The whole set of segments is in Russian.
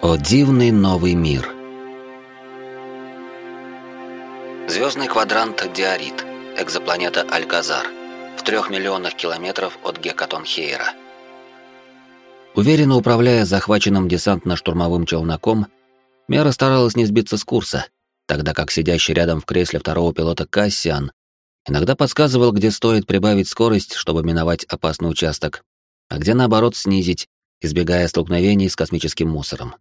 О дивный новый мир. Звездный квадрант Диорит, экзопланета Альказар, в трех миллионах километров от Гекатон-Хейра. Уверенно управляя захваченным десантно-штурмовым челноком, Мера старалась не сбиться с курса, тогда как сидящий рядом в кресле второго пилота Кассиан иногда подсказывал, где стоит прибавить скорость, чтобы миновать опасный участок, а где наоборот снизить, избегая столкновений с космическим мусором.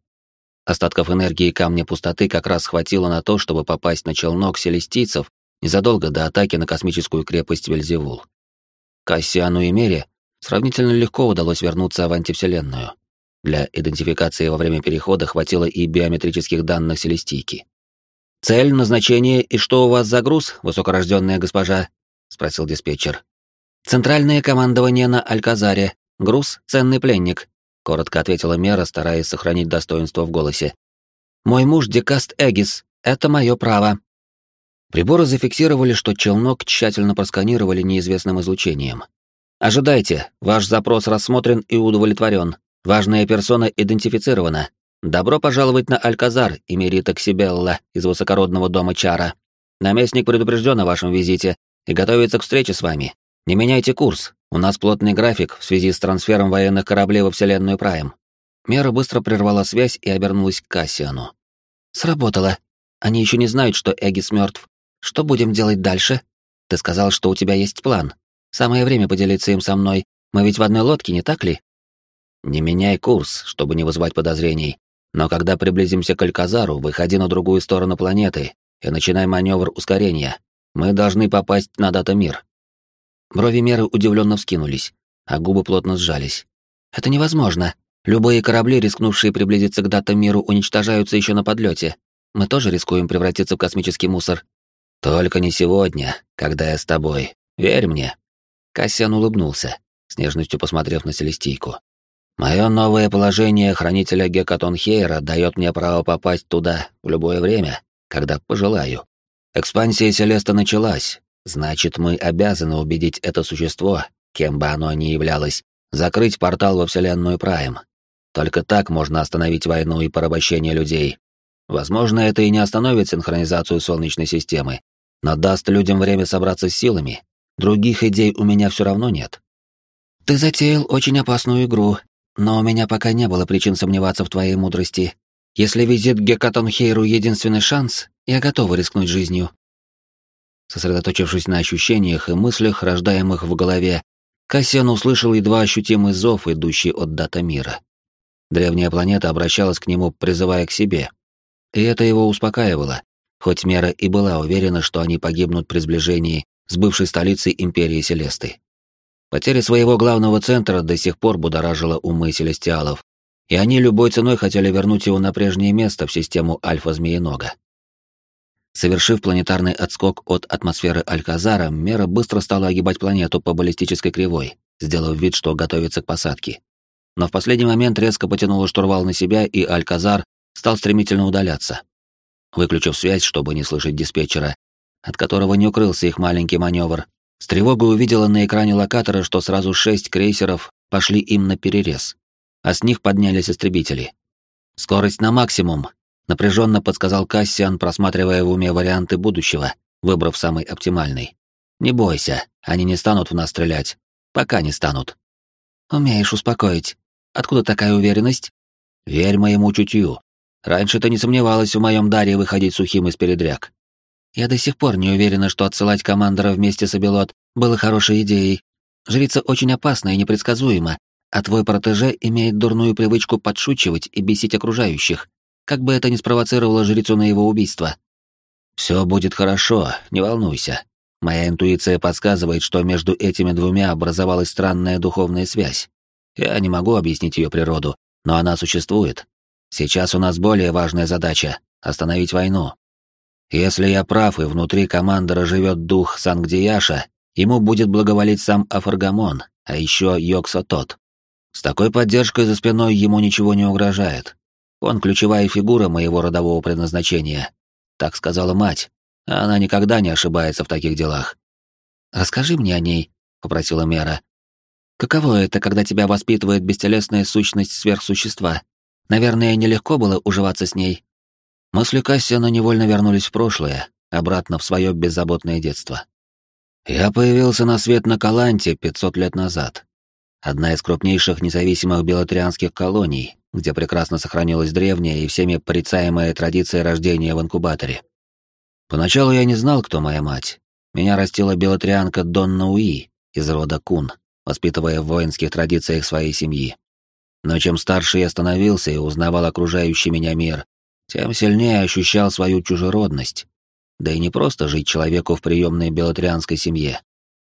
Остатков энергии камня пустоты как раз хватило на то, чтобы попасть на челнок селестийцев незадолго до атаки на космическую крепость Вельзевул. Кассиану и Мере сравнительно легко удалось вернуться в антивселенную. Для идентификации во время перехода хватило и биометрических данных селестийки. «Цель, назначение и что у вас за груз, высокорожденная госпожа?» — спросил диспетчер. «Центральное командование на Альказаре. Груз — ценный пленник коротко ответила Мера, стараясь сохранить достоинство в голосе. Мой муж Декаст Эгис. Это мое право. Приборы зафиксировали, что челнок тщательно просканировали неизвестным излучением. Ожидайте, ваш запрос рассмотрен и удовлетворен. Важная персона идентифицирована. Добро пожаловать на Альказар, Эмерита Ксибелла из высокородного дома Чара. Наместник предупрежден о вашем визите и готовится к встрече с вами. Не меняйте курс, у нас плотный график в связи с трансфером военных кораблей во Вселенную Прайм. Мера быстро прервала связь и обернулась к Кассиану. Сработало. Они еще не знают, что Эгис мертв. Что будем делать дальше? Ты сказал, что у тебя есть план. Самое время поделиться им со мной. Мы ведь в одной лодке, не так ли? Не меняй курс, чтобы не вызывать подозрений. Но когда приблизимся к Альказару, выходи на другую сторону планеты и начинай маневр ускорения. Мы должны попасть на дата-мир. Брови Меры удивленно вскинулись, а губы плотно сжались. «Это невозможно. Любые корабли, рискнувшие приблизиться к датам миру, уничтожаются еще на подлете. Мы тоже рискуем превратиться в космический мусор». «Только не сегодня, когда я с тобой. Верь мне». Кассиан улыбнулся, с нежностью посмотрев на Селестийку. «Мое новое положение хранителя Гекатон Хейра дает мне право попасть туда в любое время, когда пожелаю. Экспансия Селеста началась, Значит, мы обязаны убедить это существо, кем бы оно ни являлось, закрыть портал во Вселенную Прайм. Только так можно остановить войну и порабощение людей. Возможно, это и не остановит синхронизацию Солнечной системы, но даст людям время собраться с силами. Других идей у меня все равно нет. Ты затеял очень опасную игру, но у меня пока не было причин сомневаться в твоей мудрости. Если визит к Гекатонхейру единственный шанс, я готова рискнуть жизнью. Сосредоточившись на ощущениях и мыслях, рождаемых в голове, Кассиан услышал едва ощутимый зов, идущий от дата мира. Древняя планета обращалась к нему, призывая к себе. И это его успокаивало, хоть Мера и была уверена, что они погибнут при сближении с бывшей столицей Империи Селесты. Потеря своего главного центра до сих пор будоражила умы селестиалов, и они любой ценой хотели вернуть его на прежнее место в систему Альфа-Змеенога. Совершив планетарный отскок от атмосферы Альказара, Мера быстро стала огибать планету по баллистической кривой, сделав вид, что готовится к посадке. Но в последний момент резко потянула штурвал на себя, и Альказар стал стремительно удаляться. Выключив связь, чтобы не слышать диспетчера, от которого не укрылся их маленький маневр, с тревогой увидела на экране локатора, что сразу шесть крейсеров пошли им на перерез, а с них поднялись истребители. «Скорость на максимум», Напряженно подсказал Кассиан, просматривая в уме варианты будущего, выбрав самый оптимальный. «Не бойся, они не станут в нас стрелять. Пока не станут». «Умеешь успокоить. Откуда такая уверенность?» «Верь моему чутью. Раньше ты не сомневалась в моем даре выходить сухим из передряг». «Я до сих пор не уверена, что отсылать командора вместе с Абелот было хорошей идеей. Жрица очень опасна и непредсказуема, а твой протеже имеет дурную привычку подшучивать и бесить окружающих как бы это ни спровоцировало жрицу на его убийство. «Все будет хорошо, не волнуйся. Моя интуиция подсказывает, что между этими двумя образовалась странная духовная связь. Я не могу объяснить ее природу, но она существует. Сейчас у нас более важная задача — остановить войну. Если я прав и внутри командора живет дух Сангдияша, ему будет благоволить сам Афаргамон, а еще Йокса тот. С такой поддержкой за спиной ему ничего не угрожает. Он ключевая фигура моего родового предназначения. Так сказала мать, а она никогда не ошибается в таких делах. «Расскажи мне о ней», — попросила Мера. «Каково это, когда тебя воспитывает бестелесная сущность сверхсущества? Наверное, нелегко было уживаться с ней. Мысли Кассиана невольно вернулись в прошлое, обратно в свое беззаботное детство. Я появился на свет на Каланте 500 лет назад. Одна из крупнейших независимых белотрианских колоний, где прекрасно сохранилась древняя и всеми порицаемая традиция рождения в инкубаторе. Поначалу я не знал, кто моя мать. Меня растила белотрианка Донна Уи из рода Кун, воспитывая в воинских традициях своей семьи. Но чем старше я становился и узнавал окружающий меня мир, тем сильнее ощущал свою чужеродность. Да и не просто жить человеку в приемной белотрианской семье.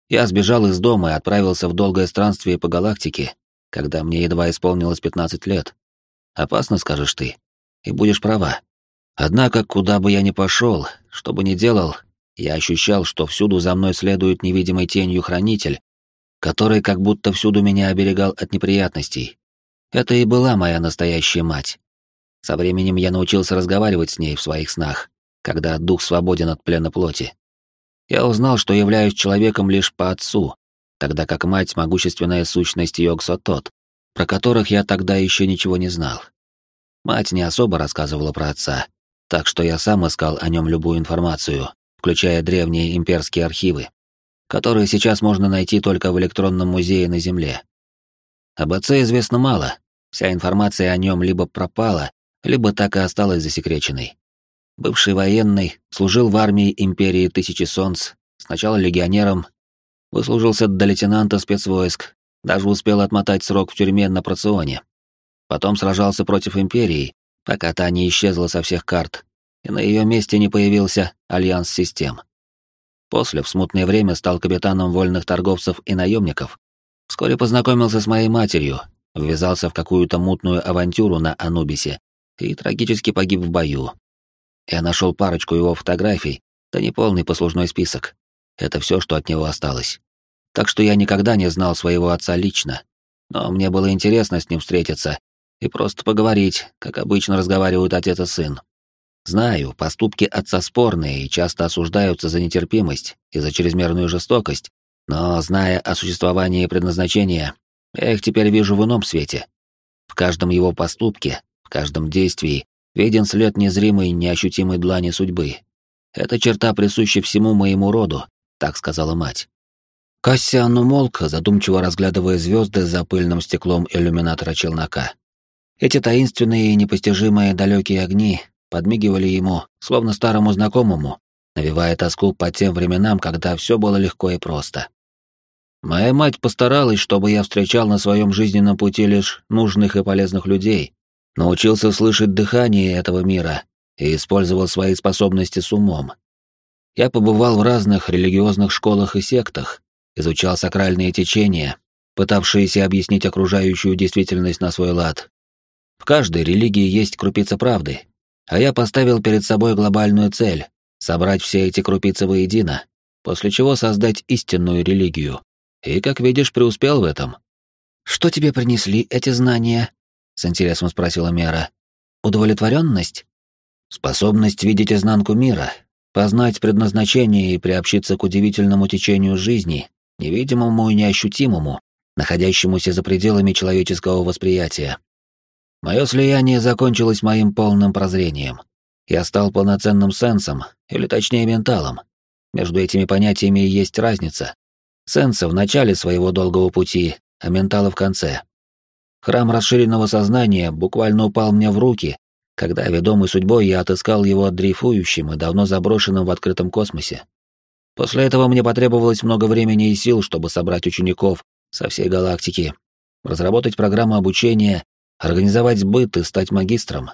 Я сбежал из дома и отправился в долгое странствие по галактике, когда мне едва исполнилось 15 лет. Опасно, скажешь ты, и будешь права. Однако, куда бы я ни пошел, что бы ни делал, я ощущал, что всюду за мной следует невидимой тенью хранитель, который как будто всюду меня оберегал от неприятностей. Это и была моя настоящая мать. Со временем я научился разговаривать с ней в своих снах, когда дух свободен от плена плоти. Я узнал, что являюсь человеком лишь по отцу, тогда как мать — могущественная сущность Йогсотот, про которых я тогда еще ничего не знал. Мать не особо рассказывала про отца, так что я сам искал о нем любую информацию, включая древние имперские архивы, которые сейчас можно найти только в электронном музее на Земле. Об отце известно мало, вся информация о нем либо пропала, либо так и осталась засекреченной. Бывший военный, служил в армии Империи Тысячи Солнц, сначала легионером, выслужился до лейтенанта спецвойск, даже успел отмотать срок в тюрьме на Проционе. Потом сражался против Империи, пока та не исчезла со всех карт, и на ее месте не появился Альянс Систем. После, в смутное время, стал капитаном вольных торговцев и наемников. Вскоре познакомился с моей матерью, ввязался в какую-то мутную авантюру на Анубисе и трагически погиб в бою. Я нашел парочку его фотографий, да не полный послужной список. Это все, что от него осталось. Так что я никогда не знал своего отца лично, но мне было интересно с ним встретиться и просто поговорить, как обычно разговаривают отец и сын. Знаю, поступки отца спорные и часто осуждаются за нетерпимость и за чрезмерную жестокость, но, зная о существовании предназначения, я их теперь вижу в ином свете. В каждом его поступке, в каждом действии виден след незримой, неощутимой длани судьбы. Эта черта присуща всему моему роду, так сказала мать. Кассиан умолк, задумчиво разглядывая звезды за пыльным стеклом иллюминатора челнока. Эти таинственные и непостижимые далекие огни подмигивали ему, словно старому знакомому, навевая тоску по тем временам, когда все было легко и просто. Моя мать постаралась, чтобы я встречал на своем жизненном пути лишь нужных и полезных людей, научился слышать дыхание этого мира и использовал свои способности с умом. Я побывал в разных религиозных школах и сектах, изучал сакральные течения, пытавшиеся объяснить окружающую действительность на свой лад, в каждой религии есть крупица правды, а я поставил перед собой глобальную цель — собрать все эти крупицы воедино, после чего создать истинную религию. И, как видишь, преуспел в этом. «Что тебе принесли эти знания?» — с интересом спросила Мера. «Удовлетворенность?» «Способность видеть изнанку мира, познать предназначение и приобщиться к удивительному течению жизни, невидимому и неощутимому, находящемуся за пределами человеческого восприятия. Мое слияние закончилось моим полным прозрением. Я стал полноценным сенсом, или точнее менталом. Между этими понятиями есть разница. Сенса в начале своего долгого пути, а ментала в конце. Храм расширенного сознания буквально упал мне в руки, когда, ведомый судьбой, я отыскал его дрейфующим и давно заброшенным в открытом космосе. После этого мне потребовалось много времени и сил, чтобы собрать учеников со всей галактики, разработать программу обучения организовать быт и стать магистром.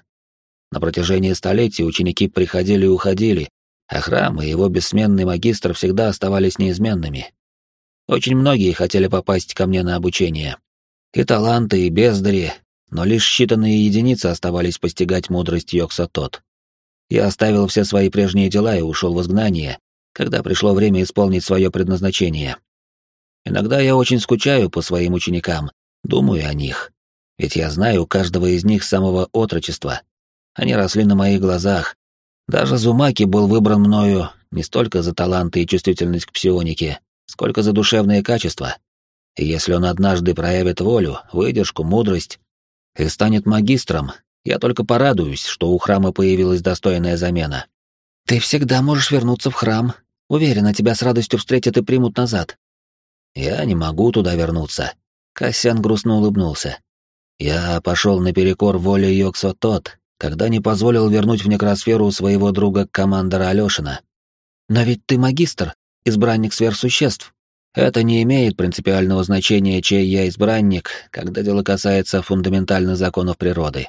На протяжении столетий ученики приходили и уходили, а храм и его бессменный магистр всегда оставались неизменными. Очень многие хотели попасть ко мне на обучение. И таланты, и бездари, но лишь считанные единицы оставались постигать мудрость Йокса-Тот. Я оставил все свои прежние дела и ушел в изгнание, когда пришло время исполнить свое предназначение. Иногда я очень скучаю по своим ученикам, думаю о них. Ведь я знаю каждого из них с самого отрочества. Они росли на моих глазах. Даже Зумаки был выбран мною не столько за таланты и чувствительность к псионике, сколько за душевные качества. И если он однажды проявит волю, выдержку, мудрость и станет магистром, Я только порадуюсь, что у храма появилась достойная замена. Ты всегда можешь вернуться в храм. Уверена, тебя с радостью встретят и примут назад. Я не могу туда вернуться. Кассиан грустно улыбнулся. Я пошел наперекор воле Йоксо тот, когда не позволил вернуть в некросферу своего друга командора Алешина. Но ведь ты магистр, избранник сверхсуществ. Это не имеет принципиального значения, чей я избранник, когда дело касается фундаментальных законов природы.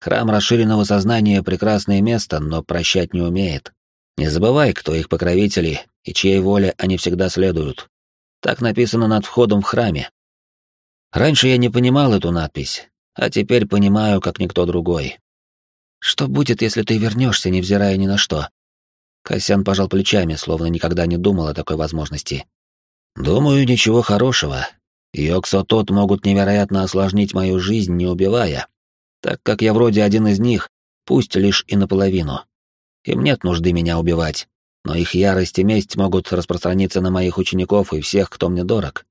Храм расширенного сознания — прекрасное место, но прощать не умеет. Не забывай, кто их покровители и чьей воле они всегда следуют. Так написано над входом в храме. Раньше я не понимал эту надпись, а теперь понимаю, как никто другой. Что будет, если ты вернешься, невзирая ни на что? Касян пожал плечами, словно никогда не думал о такой возможности. Думаю, ничего хорошего. Йоксо тот могут невероятно осложнить мою жизнь, не убивая, так как я вроде один из них, пусть лишь и наполовину. Им нет нужды меня убивать, но их ярость и месть могут распространиться на моих учеников и всех, кто мне дорог.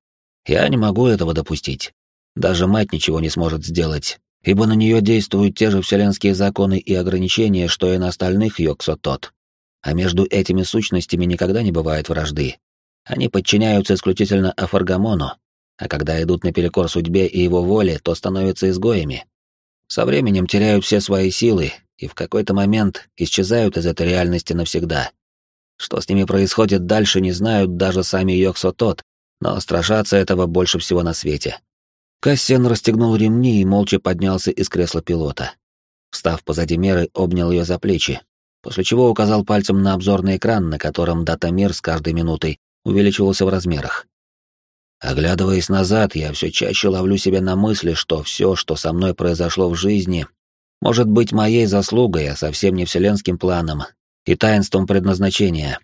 Я не могу этого допустить. Даже мать ничего не сможет сделать, ибо на нее действуют те же вселенские законы и ограничения, что и на остальных Йоксо-Тот. А между этими сущностями никогда не бывает вражды. Они подчиняются исключительно Афаргамону, а когда идут наперекор судьбе и его воле, то становятся изгоями. Со временем теряют все свои силы и в какой-то момент исчезают из этой реальности навсегда. Что с ними происходит дальше, не знают даже сами Йоксо тот, но страшатся этого больше всего на свете. Кассиан расстегнул ремни и молча поднялся из кресла пилота. Встав позади Меры, обнял ее за плечи, после чего указал пальцем на обзорный экран, на котором датамир с каждой минутой увеличивался в размерах. Оглядываясь назад, я все чаще ловлю себя на мысли, что все, что со мной произошло в жизни, может быть моей заслугой, а совсем не вселенским планом и таинством предназначения.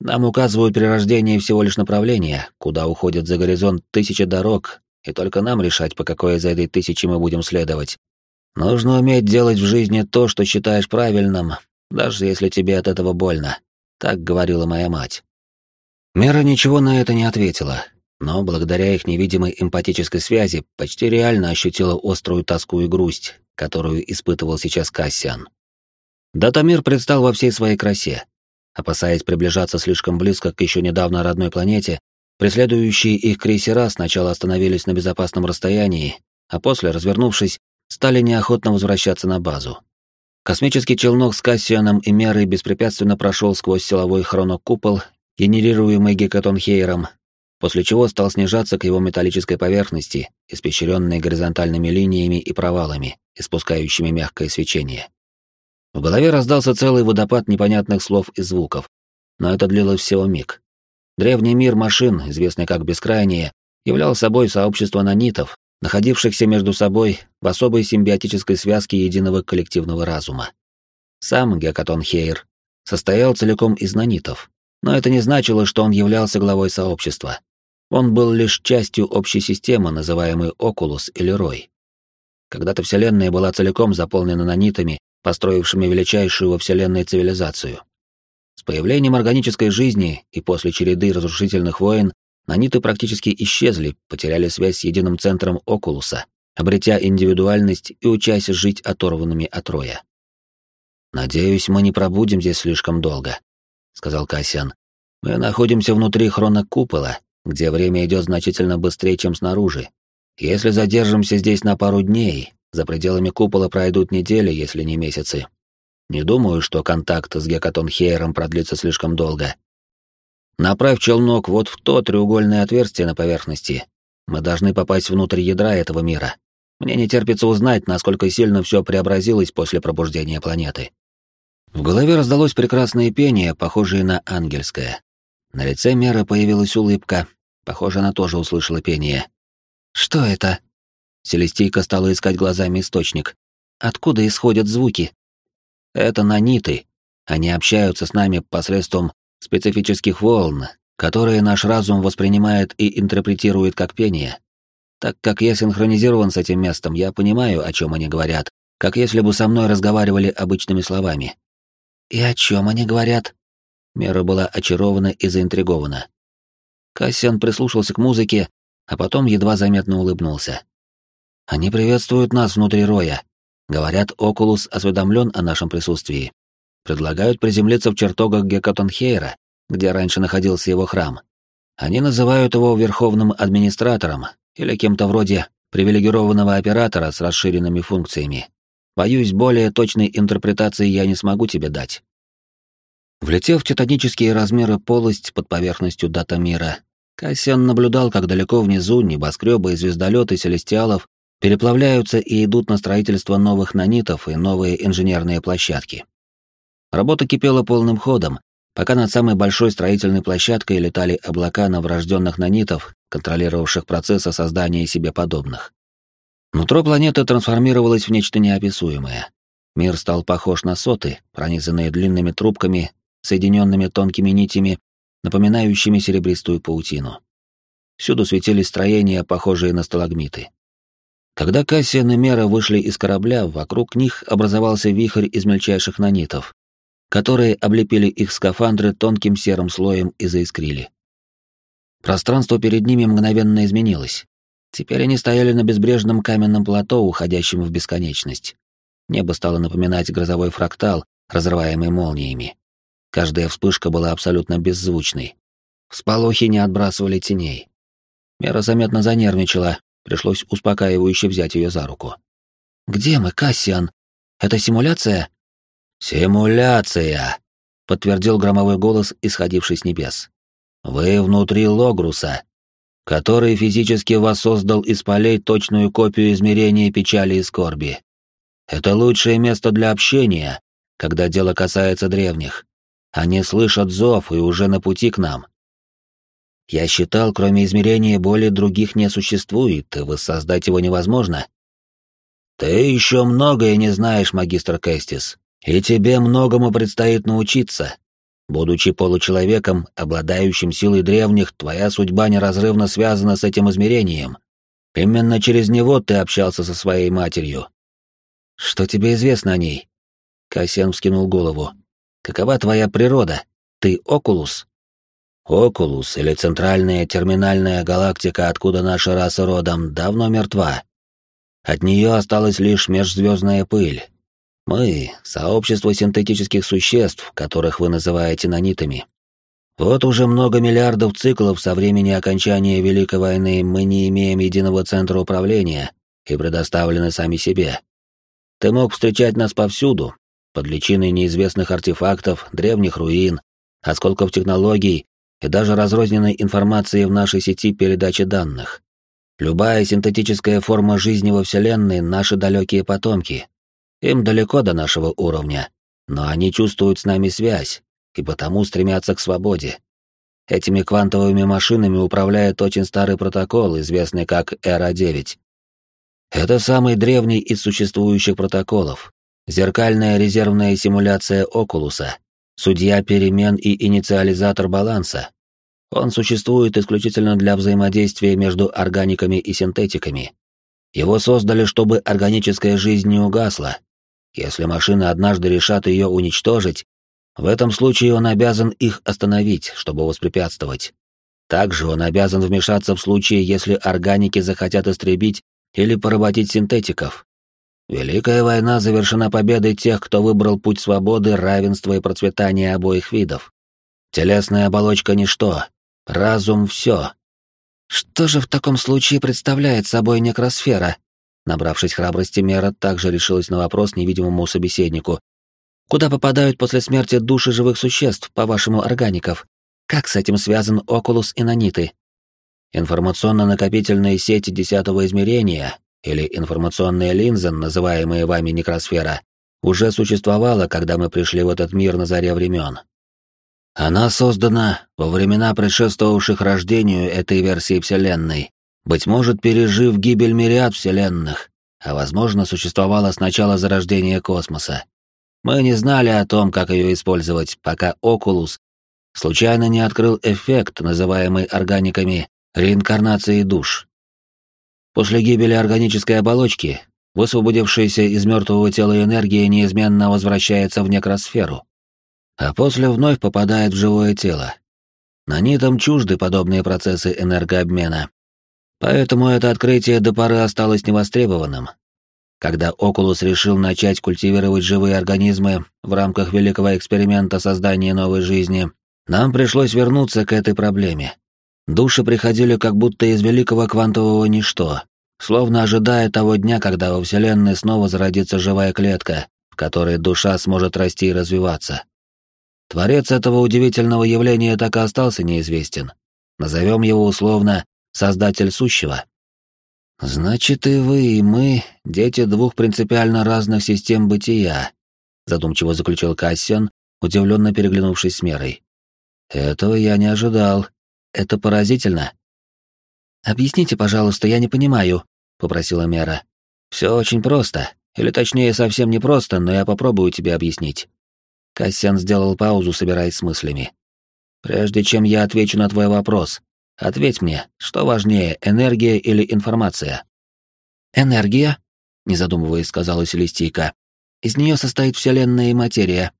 Нам указывают при рождении всего лишь направление, куда уходят за горизонт тысячи дорог, и только нам решать, по какой из этой тысячи мы будем следовать. Нужно уметь делать в жизни то, что считаешь правильным, даже если тебе от этого больно. Так говорила моя мать. Мера ничего на это не ответила, но благодаря их невидимой эмпатической связи почти реально ощутила острую тоску и грусть, которую испытывал сейчас Кассиан. Датамир предстал во всей своей красе. Опасаясь приближаться слишком близко к еще недавно родной планете, преследующие их крейсера сначала остановились на безопасном расстоянии, а после, развернувшись, стали неохотно возвращаться на базу. Космический челнок с Кассианом и Мерой беспрепятственно прошел сквозь силовой хронокупол, генерируемый Гекатонхейром, после чего стал снижаться к его металлической поверхности, испещренной горизонтальными линиями и провалами, испускающими мягкое свечение. В голове раздался целый водопад непонятных слов и звуков, но это длилось всего миг. Древний мир машин, известный как Бескрайние, являл собой сообщество нанитов, находившихся между собой в особой симбиотической связке единого коллективного разума. Сам Гекатон Хейр состоял целиком из нанитов, но это не значило, что он являлся главой сообщества. Он был лишь частью общей системы, называемой Окулус или Рой. Когда-то Вселенная была целиком заполнена нанитами, построившими величайшую во Вселенной цивилизацию. С появлением органической жизни и после череды разрушительных войн наниты практически исчезли, потеряли связь с единым центром Окулуса, обретя индивидуальность и учась жить оторванными от Роя. «Надеюсь, мы не пробудем здесь слишком долго», — сказал Кассиан. «Мы находимся внутри хронокупола, где время идет значительно быстрее, чем снаружи. Если задержимся здесь на пару дней, за пределами купола пройдут недели, если не месяцы. Не думаю, что контакт с Гекатон Хейером продлится слишком долго. Направь челнок вот в то треугольное отверстие на поверхности. Мы должны попасть внутрь ядра этого мира. Мне не терпится узнать, насколько сильно все преобразилось после пробуждения планеты. В голове раздалось прекрасное пение, похожее на ангельское. На лице Меры появилась улыбка, Похоже, она тоже услышала пение. «Что это?» Селестийка стала искать глазами источник. «Откуда исходят звуки?» «Это наниты. Они общаются с нами посредством специфических волн, которые наш разум воспринимает и интерпретирует как пение. Так как я синхронизирован с этим местом, я понимаю, о чем они говорят, как если бы со мной разговаривали обычными словами». «И о чем они говорят?» Мера была очарована и заинтригована. Кассиан прислушался к музыке, а потом едва заметно улыбнулся. «Они приветствуют нас внутри роя. Говорят, Окулус осведомлен о нашем присутствии. Предлагают приземлиться в чертогах Гекатонхейра, где раньше находился его храм. Они называют его верховным администратором или кем-то вроде привилегированного оператора с расширенными функциями. Боюсь, более точной интерпретации я не смогу тебе дать. Влетев в титанические размеры полость под поверхностью дата-мира, Кассиан наблюдал, как далеко внизу небоскребы и звездолеты селестиалов переплавляются и идут на строительство новых нанитов и новые инженерные площадки. Работа кипела полным ходом, пока над самой большой строительной площадкой летали облака новорожденных нанитов, контролировавших процессы создания себе подобных. Нутро планеты трансформировалось в нечто неописуемое. Мир стал похож на соты, пронизанные длинными трубками, соединенными тонкими нитями, напоминающими серебристую паутину. Всюду светились строения, похожие на сталагмиты. Когда Кассиан и Мера вышли из корабля, вокруг них образовался вихрь из мельчайших нанитов, которые облепили их скафандры тонким серым слоем и заискрили. Пространство перед ними мгновенно изменилось. Теперь они стояли на безбрежном каменном плато, уходящем в бесконечность. Небо стало напоминать грозовой фрактал, разрываемый молниями. Каждая вспышка была абсолютно беззвучной. Всполохи не отбрасывали теней. Мера заметно занервничала, Пришлось успокаивающе взять ее за руку. «Где мы, Кассиан? Это симуляция?» «Симуляция!» — подтвердил громовой голос, исходивший с небес. «Вы внутри Логруса, который физически воссоздал из полей точную копию измерения печали и скорби. Это лучшее место для общения, когда дело касается древних. Они слышат зов и уже на пути к нам. Я считал, кроме измерения боли других не существует, и воссоздать его невозможно. Ты еще многое не знаешь, магистр Кэстис, и тебе многому предстоит научиться. Будучи получеловеком, обладающим силой древних, твоя судьба неразрывно связана с этим измерением. Именно через него ты общался со своей матерью. Что тебе известно о ней? Кассиан вскинул голову. Какова твоя природа? Ты Окулус? Окулус или центральная терминальная галактика, откуда наша раса родом, давно мертва. От нее осталась лишь межзвездная пыль. Мы — сообщество синтетических существ, которых вы называете нанитами. Вот уже много миллиардов циклов со времени окончания Великой войны мы не имеем единого центра управления и предоставлены сами себе. Ты мог встречать нас повсюду, под личиной неизвестных артефактов, древних руин, осколков технологий и даже разрозненной информации в нашей сети передачи данных. Любая синтетическая форма жизни во Вселенной — наши далекие потомки. Им далеко до нашего уровня, но они чувствуют с нами связь и потому стремятся к свободе. Этими квантовыми машинами управляет очень старый протокол, известный как Эра-9. Это самый древний из существующих протоколов, зеркальная резервная симуляция Окулуса, судья перемен и инициализатор баланса. Он существует исключительно для взаимодействия между органиками и синтетиками. Его создали, чтобы органическая жизнь не угасла. Если машины однажды решат ее уничтожить, в этом случае он обязан их остановить, чтобы воспрепятствовать. Также он обязан вмешаться в случае, если органики захотят истребить или поработить синтетиков, Великая война завершена победой тех, кто выбрал путь свободы, равенства и процветания обоих видов. Телесная оболочка — ничто, разум — все. Что же в таком случае представляет собой некросфера? Набравшись храбрости, Мера также решилась на вопрос невидимому собеседнику. Куда попадают после смерти души живых существ, по-вашему, органиков? Как с этим связан Окулус и Наниты? Информационно-накопительные сети десятого измерения, или информационная линза, называемая вами некросфера, уже существовала, когда мы пришли в этот мир на заре времен. Она создана во времена предшествовавших рождению этой версии Вселенной, быть может, пережив гибель мириад Вселенных, а возможно, существовала с начала зарождения космоса. Мы не знали о том, как ее использовать, пока Окулус случайно не открыл эффект, называемый органиками реинкарнацией душ. После гибели органической оболочки, высвободившаяся из мертвого тела энергия неизменно возвращается в некросферу, а после вновь попадает в живое тело. На нитам чужды подобные процессы энергообмена. Поэтому это открытие до поры осталось невостребованным. когда Окулус решил начать культивировать живые организмы в рамках великого эксперимента создания новой жизни, нам пришлось вернуться к этой проблеме. Души приходили как будто из великого квантового ничто, словно ожидая того дня, когда во Вселенной снова зародится живая клетка, в которой душа сможет расти и развиваться. Творец этого удивительного явления так и остался неизвестен. Назовем его условно «Создатель сущего». «Значит, и вы, и мы — дети двух принципиально разных систем бытия», — задумчиво заключил Кассиан, удивленно переглянувшись с Мерой. «Этого я не ожидал. Это поразительно». «Объясните, пожалуйста, я не понимаю», — попросила Мера. «Все очень просто. Или точнее, совсем не просто, но я попробую тебе объяснить». Кассиан сделал паузу, собираясь с мыслями. «Прежде чем я отвечу на твой вопрос, ответь мне, что важнее, энергия или информация?» «Энергия», — не задумываясь, сказала Селестийка. «Из нее состоит Вселенная и материя».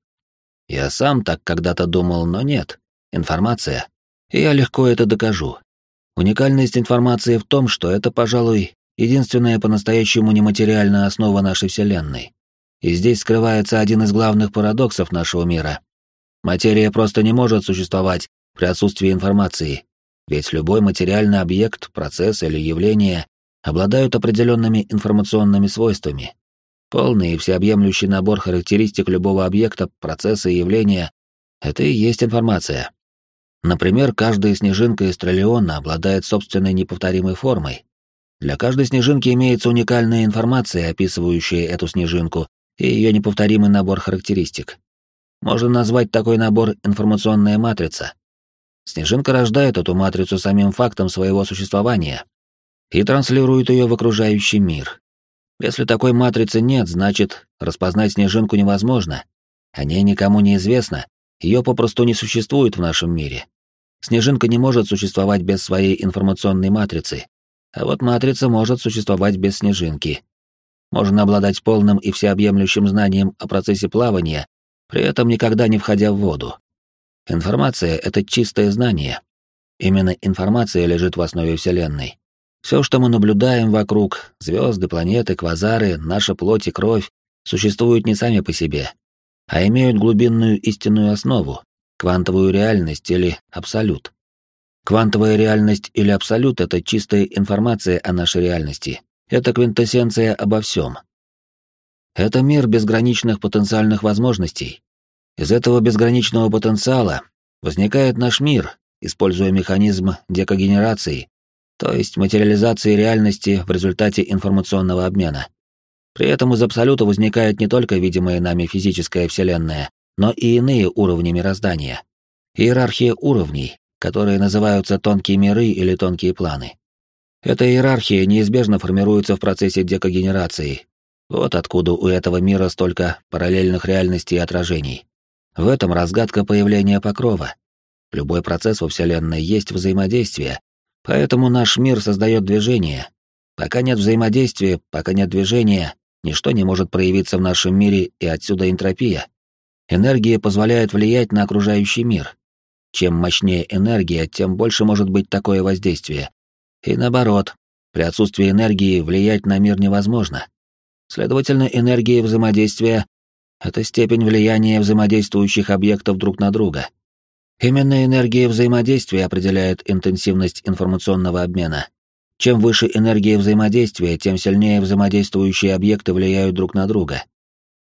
«Я сам так когда-то думал, но нет. Информация. И я легко это докажу. Уникальность информации в том, что это, пожалуй, единственная по-настоящему нематериальная основа нашей Вселенной. И здесь скрывается один из главных парадоксов нашего мира. Материя просто не может существовать при отсутствии информации, ведь любой материальный объект, процесс или явление обладают определенными информационными свойствами. Полный и всеобъемлющий набор характеристик любого объекта, процесса и явления — это и есть информация. Например, каждая снежинка из триллиона обладает собственной неповторимой формой. Для каждой снежинки имеется уникальная информация, описывающая эту снежинку, и ее неповторимый набор характеристик. Можно назвать такой набор информационная матрица. Снежинка рождает эту матрицу самим фактом своего существования и транслирует ее в окружающий мир. Если такой матрицы нет, значит, распознать снежинку невозможно. О ней никому не известно, ее попросту не существует в нашем мире. Снежинка не может существовать без своей информационной матрицы, а вот матрица может существовать без снежинки. Можно обладать полным и всеобъемлющим знанием о процессе плавания, при этом никогда не входя в воду. Информация — это чистое знание. Именно информация лежит в основе Вселенной. Все, что мы наблюдаем вокруг, звезды, планеты, квазары, наша плоть и кровь, существуют не сами по себе, а имеют глубинную истинную основу, квантовую реальность или абсолют. Квантовая реальность или абсолют — это чистая информация о нашей реальности, это квинтэссенция обо всем. Это мир безграничных потенциальных возможностей. Из этого безграничного потенциала возникает наш мир, используя механизм декогенерации, то есть материализации реальности в результате информационного обмена. При этом из абсолюта возникает не только видимая нами физическая вселенная, но и иные уровни мироздания. Иерархия уровней, которые называются тонкие миры или тонкие планы. Эта иерархия неизбежно формируется в процессе декогенерации. Вот откуда у этого мира столько параллельных реальностей и отражений. В этом разгадка появления покрова. Любой процесс во Вселенной есть взаимодействие, поэтому наш мир создает движение. Пока нет взаимодействия, пока нет движения, ничто не может проявиться в нашем мире, и отсюда энтропия. Энергия позволяет влиять на окружающий мир. Чем мощнее энергия, тем больше может быть такое воздействие. И наоборот, при отсутствии энергии влиять на мир невозможно. Следовательно, энергия взаимодействия — это степень влияния взаимодействующих объектов друг на друга. Именно энергия взаимодействия определяет интенсивность информационного обмена. Чем выше энергия взаимодействия, тем сильнее взаимодействующие объекты влияют друг на друга.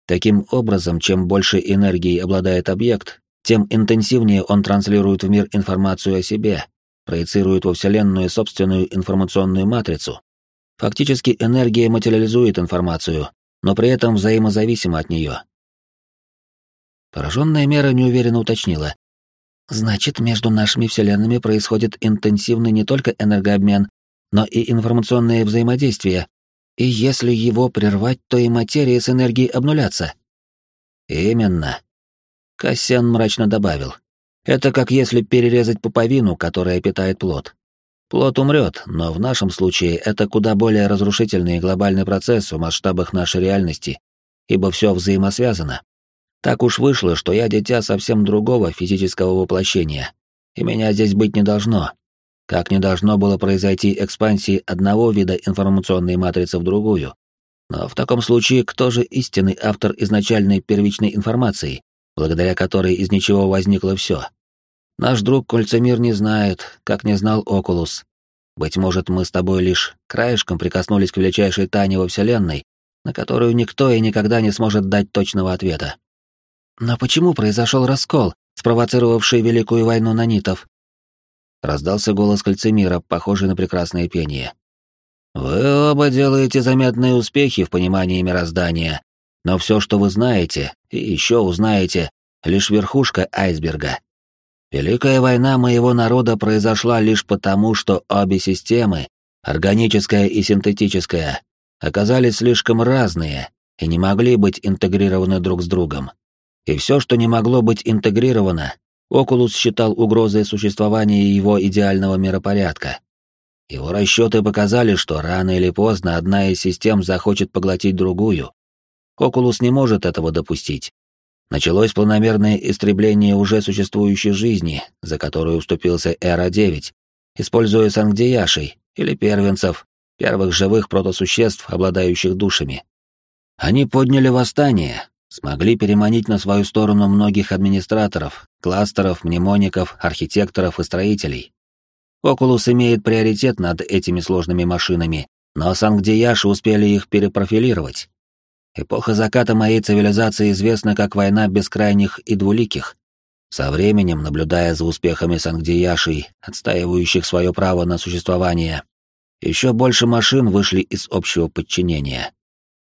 Таким образом, чем больше энергии обладает объект, тем интенсивнее он транслирует в мир информацию о себе, проецирует во Вселенную собственную информационную матрицу. Фактически энергия материализует информацию, но при этом взаимозависима от нее. Пораженная мера неуверенно уточнила. Значит, между нашими вселенными происходит интенсивный не только энергообмен, но и информационное взаимодействие. И если его прервать, то и материя с энергией обнулятся. Именно. Кассиан мрачно добавил. Это как если перерезать пуповину, которая питает плод. Плод умрет, но в нашем случае это куда более разрушительный глобальный процесс в масштабах нашей реальности, ибо все взаимосвязано. Так уж вышло, что я дитя совсем другого физического воплощения, и меня здесь быть не должно. Как не должно было произойти экспансии одного вида информационной матрицы в другую. Но в таком случае кто же истинный автор изначальной первичной информации, благодаря которой из ничего возникло все? Наш друг Кольцемир не знает, как не знал Окулус. Быть может, мы с тобой лишь краешком прикоснулись к величайшей тайне во Вселенной, на которую никто и никогда не сможет дать точного ответа. Но почему произошел раскол, спровоцировавший Великую войну нанитов? Раздался голос Кольцемира, похожий на прекрасное пение. Вы оба делаете заметные успехи в понимании мироздания, но все, что вы знаете, и еще узнаете, лишь верхушка айсберга. Великая война моего народа произошла лишь потому, что обе системы, органическая и синтетическая, оказались слишком разные и не могли быть интегрированы друг с другом. И все, что не могло быть интегрировано, Окулус считал угрозой существования его идеального миропорядка. Его расчеты показали, что рано или поздно одна из систем захочет поглотить другую. Окулус не может этого допустить. Началось планомерное истребление уже существующей жизни, за которую уступился Эра-9, используя сангдияшей или первенцев, первых живых протосуществ, обладающих душами. Они подняли восстание, смогли переманить на свою сторону многих администраторов, кластеров, мнемоников, архитекторов и строителей. Окулус имеет приоритет над этими сложными машинами, но сангдияши успели их перепрофилировать. Эпоха заката моей цивилизации известна как война бескрайних и двуликих. Со временем, наблюдая за успехами сангдияшей, отстаивающих свое право на существование, еще больше машин вышли из общего подчинения.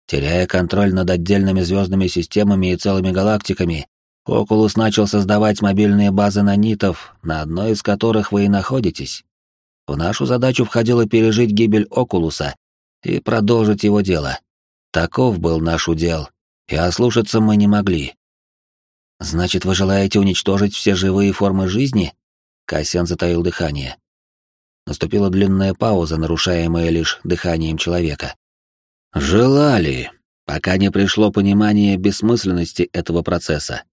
Теряя контроль над отдельными звездными системами и целыми галактиками, Окулус начал создавать мобильные базы нанитов, на одной из которых вы и находитесь. В нашу задачу входило пережить гибель Окулуса и продолжить его дело. Таков был наш удел, и ослушаться мы не могли. «Значит, вы желаете уничтожить все живые формы жизни?» Кассиан затаил дыхание. Наступила длинная пауза, нарушаемая лишь дыханием человека. Желали, пока не пришло понимание бессмысленности этого процесса.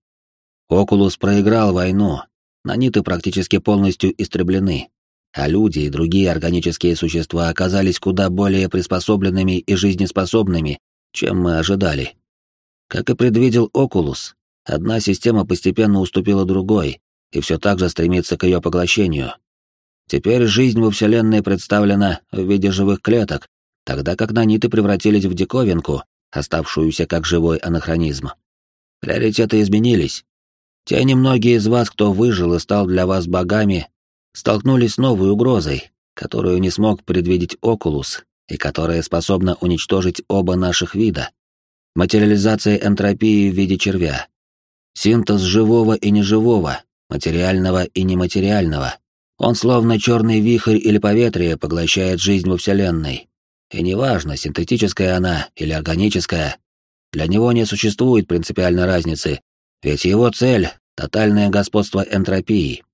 Окулус проиграл войну, наниты практически полностью истреблены, а люди и другие органические существа оказались куда более приспособленными и жизнеспособными, чем мы ожидали. Как и предвидел Окулус, одна система постепенно уступила другой и все так же стремится к ее поглощению. Теперь жизнь во Вселенной представлена в виде живых клеток, тогда как наниты превратились в диковинку, оставшуюся как живой анахронизм. Приоритеты изменились. Те немногие из вас, кто выжил и стал для вас богами, столкнулись с новой угрозой, которую не смог предвидеть Окулус и которая способна уничтожить оба наших вида. Материализация энтропии в виде червя. Синтез живого и неживого, материального и нематериального, он словно черный вихрь или поветрие поглощает жизнь во Вселенной. И неважно, синтетическая она или органическая, для него не существует принципиальной разницы, ведь его цель — тотальное господство энтропии.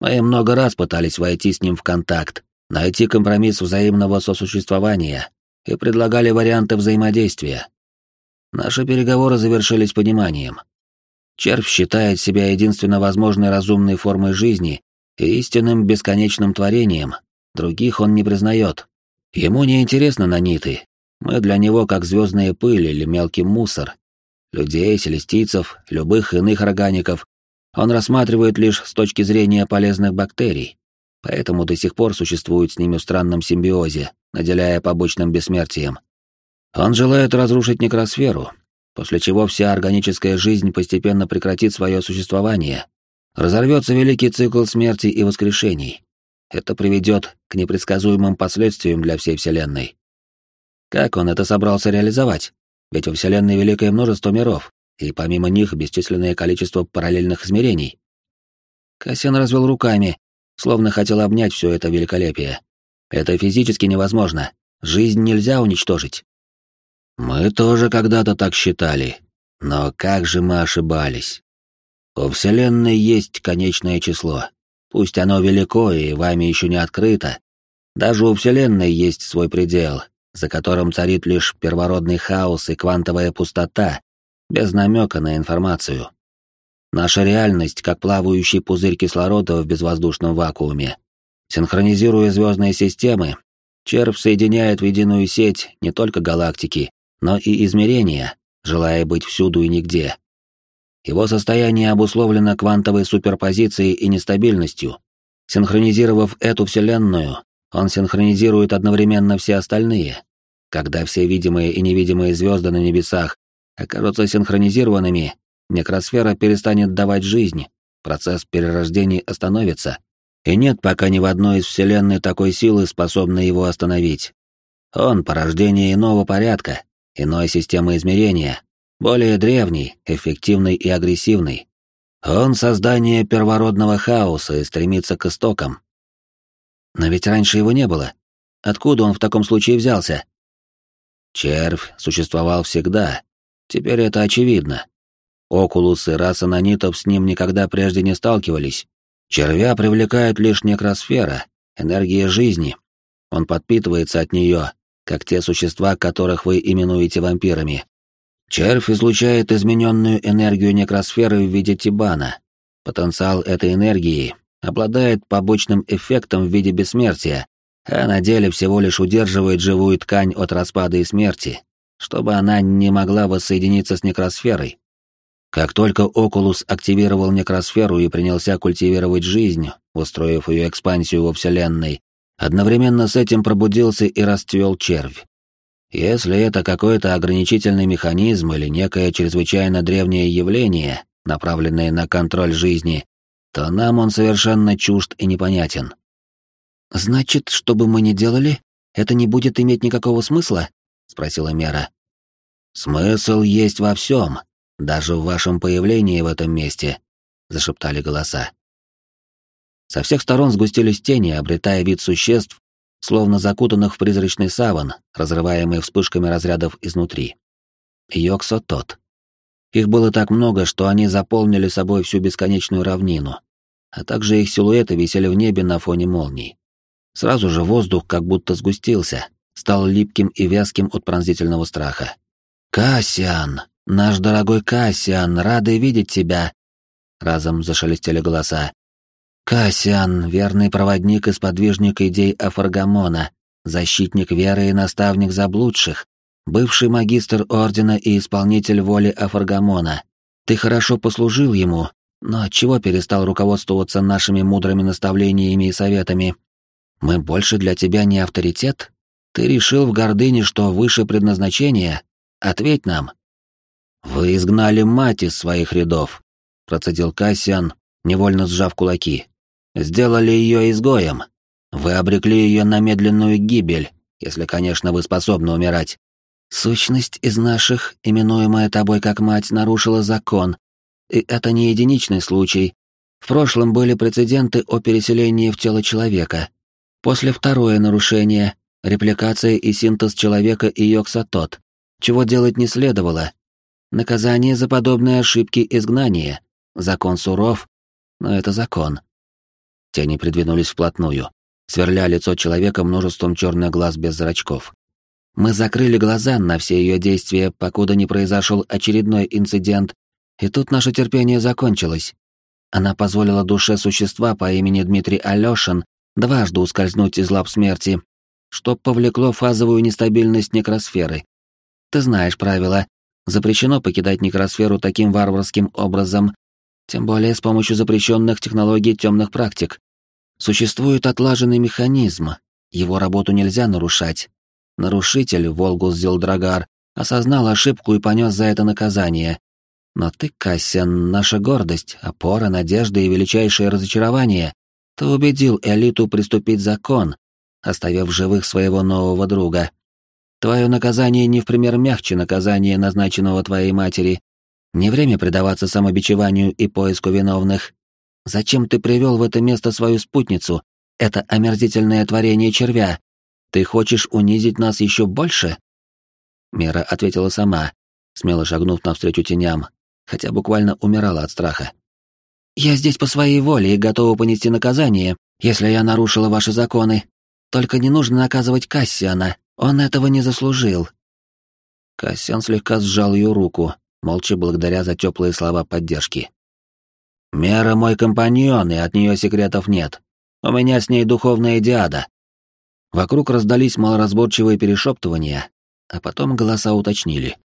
Мы много раз пытались войти с ним в контакт, найти компромисс взаимного сосуществования и предлагали варианты взаимодействия. Наши переговоры завершились пониманием. Червь считает себя единственно возможной разумной формой жизни истинным бесконечным творением, других он не признает. Ему не интересно наниты. Мы для него как звездная пыль или мелкий мусор. Людей, селестийцев, любых иных органиков он рассматривает лишь с точки зрения полезных бактерий, поэтому до сих пор существует с ними в странном симбиозе, наделяя побочным бессмертием. Он желает разрушить некросферу, после чего вся органическая жизнь постепенно прекратит свое существование, разорвется великий цикл смерти и воскрешений. Это приведет к непредсказуемым последствиям для всей Вселенной. Как он это собрался реализовать? Ведь во Вселенной великое множество миров, и помимо них бесчисленное количество параллельных измерений. Кассиан развел руками, словно хотел обнять все это великолепие. Это физически невозможно. Жизнь нельзя уничтожить. Мы тоже когда-то так считали. Но как же мы ошибались. У Вселенной есть конечное число. Пусть оно велико и вами еще не открыто. Даже у Вселенной есть свой предел, за которым царит лишь первородный хаос и квантовая пустота, без намека на информацию. Наша реальность, как плавающий пузырь кислорода в безвоздушном вакууме. Синхронизируя звездные системы, червь соединяет в единую сеть не только галактики, но и измерения, желая быть всюду и нигде. Его состояние обусловлено квантовой суперпозицией и нестабильностью. Синхронизировав эту вселенную, он синхронизирует одновременно все остальные. Когда все видимые и невидимые звезды на небесах окажутся синхронизированными, некросфера перестанет давать жизнь, процесс перерождений остановится, и нет пока ни в одной из вселенной такой силы, способной его остановить. Он — порождение иного порядка, иной системы измерения, более древний, эффективный и агрессивный. Он — создание первородного хаоса и стремится к истокам. Но ведь раньше его не было. Откуда он в таком случае взялся? Червь существовал всегда. Теперь это очевидно. Окулус и раса нанитов с ним никогда прежде не сталкивались. Червя привлекает лишь некросфера, энергия жизни. Он подпитывается от нее, как те существа, которых вы именуете вампирами. Червь излучает измененную энергию некросферы в виде тибана. Потенциал этой энергии обладает побочным эффектом в виде бессмертия, а на деле всего лишь удерживает живую ткань от распада и смерти, чтобы она не могла воссоединиться с некросферой. Как только Окулус активировал некросферу и принялся культивировать жизнь, устроив ее экспансию во Вселенной, Одновременно с этим пробудился и расцвел червь. Если это какой-то ограничительный механизм или некое чрезвычайно древнее явление, направленное на контроль жизни, то нам он совершенно чужд и непонятен. «Значит, что бы мы ни делали, это не будет иметь никакого смысла?» — спросила Мера. «Смысл есть во всем, даже в вашем появлении в этом месте», — зашептали голоса. Со всех сторон сгустились тени, обретая вид существ, словно закутанных в призрачный саван, разрываемый вспышками разрядов изнутри. Йоксо тот. Их было так много, что они заполнили собой всю бесконечную равнину, а также их силуэты висели в небе на фоне молний. Сразу же воздух как будто сгустился, стал липким и вязким от пронзительного страха. «Кассиан! Наш дорогой Кассиан! Рады видеть тебя!» Разом зашелестели голоса, Кассиан, верный проводник и сподвижник идей Афаргамона, защитник веры и наставник заблудших, бывший магистр ордена и исполнитель воли Афаргамона. Ты хорошо послужил ему, но отчего перестал руководствоваться нашими мудрыми наставлениями и советами? Мы больше для тебя не авторитет? Ты решил в гордыне, что выше предназначения? Ответь нам. Вы изгнали мать из своих рядов, процедил Кассиан, невольно сжав кулаки. Сделали ее изгоем. Вы обрекли ее на медленную гибель, если, конечно, вы способны умирать. Сущность из наших, именуемая тобой как мать, нарушила закон. И это не единичный случай. В прошлом были прецеденты о переселении в тело человека. После второе нарушение — репликация и синтез человека и йоксатот, чего делать не следовало. Наказание за подобные ошибки — изгнание. Закон суров, но это закон. Тени придвинулись вплотную, сверля лицо человека множеством черных глаз без зрачков. Мы закрыли глаза на все ее действия, покуда не произошел очередной инцидент, и тут наше терпение закончилось. Она позволила душе существа по имени Дмитрий Алешин дважды ускользнуть из лап смерти, что повлекло фазовую нестабильность некросферы. Ты знаешь правила. Запрещено покидать некросферу таким варварским образом, тем более с помощью запрещенных технологий темных практик. Существует отлаженный механизм, его работу нельзя нарушать. Нарушитель, Волгус Зелдрагар, осознал ошибку и понес за это наказание. Но ты, Кассиан, наша гордость, опора, надежда и величайшее разочарование. Ты убедил элиту приступить закон, оставив живых своего нового друга. Твое наказание не в пример мягче наказания, назначенного твоей матери. Не время предаваться самобичеванию и поиску виновных. Зачем ты привел в это место свою спутницу? Это омерзительное творение червя. Ты хочешь унизить нас еще больше?» Мера ответила сама, смело шагнув навстречу теням, хотя буквально умирала от страха. «Я здесь по своей воле и готова понести наказание, если я нарушила ваши законы. Только не нужно наказывать Кассиана, он этого не заслужил». Кассиан слегка сжал ее руку, молча благодаря за теплые слова поддержки. Мера мой компаньон, и от нее секретов нет. У меня с ней духовная диада. Вокруг раздались малоразборчивые перешептывания, а потом голоса уточнили.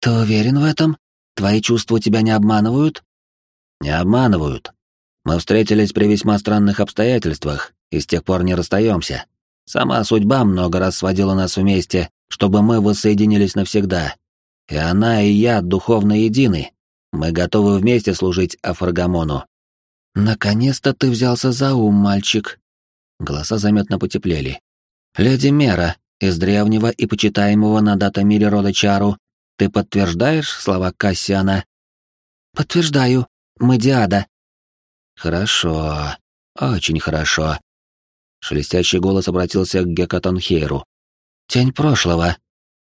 «Ты уверен в этом? Твои чувства тебя не обманывают?» «Не обманывают. Мы встретились при весьма странных обстоятельствах и с тех пор не расстаемся. Сама судьба много раз сводила нас вместе, чтобы мы воссоединились навсегда. И она, и я духовно едины. Мы готовы вместе служить Афаргамону». «Наконец-то ты взялся за ум, мальчик». Голоса заметно потеплели. «Леди Мера, из древнего и почитаемого на дата-мире рода Чару, ты подтверждаешь слова Кассиана?» «Подтверждаю. Мы Диада». «Хорошо. Очень хорошо». Шелестящий голос обратился к Гекатонхейру. «Тень прошлого.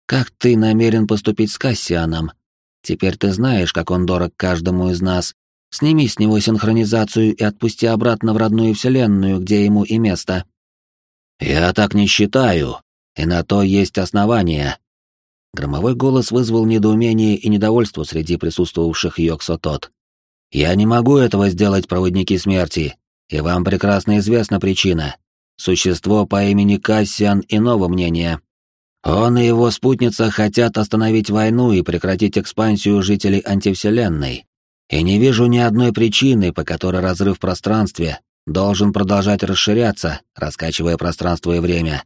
Как ты намерен поступить с Кассианом? Теперь ты знаешь, как он дорог каждому из нас. Сними с него синхронизацию и отпусти обратно в родную вселенную, где ему и место». «Я так не считаю, и на то есть основания». Громовой голос вызвал недоумение и недовольство среди присутствовавших Йоксотот. «Я не могу этого сделать, проводники смерти, и вам прекрасно известна причина. Существо по имени Кассиан иного мнения. Он и его спутница хотят остановить войну и прекратить экспансию жителей антивселенной. И не вижу ни одной причины, по которой разрыв в пространстве должен продолжать расширяться, раскачивая пространство и время.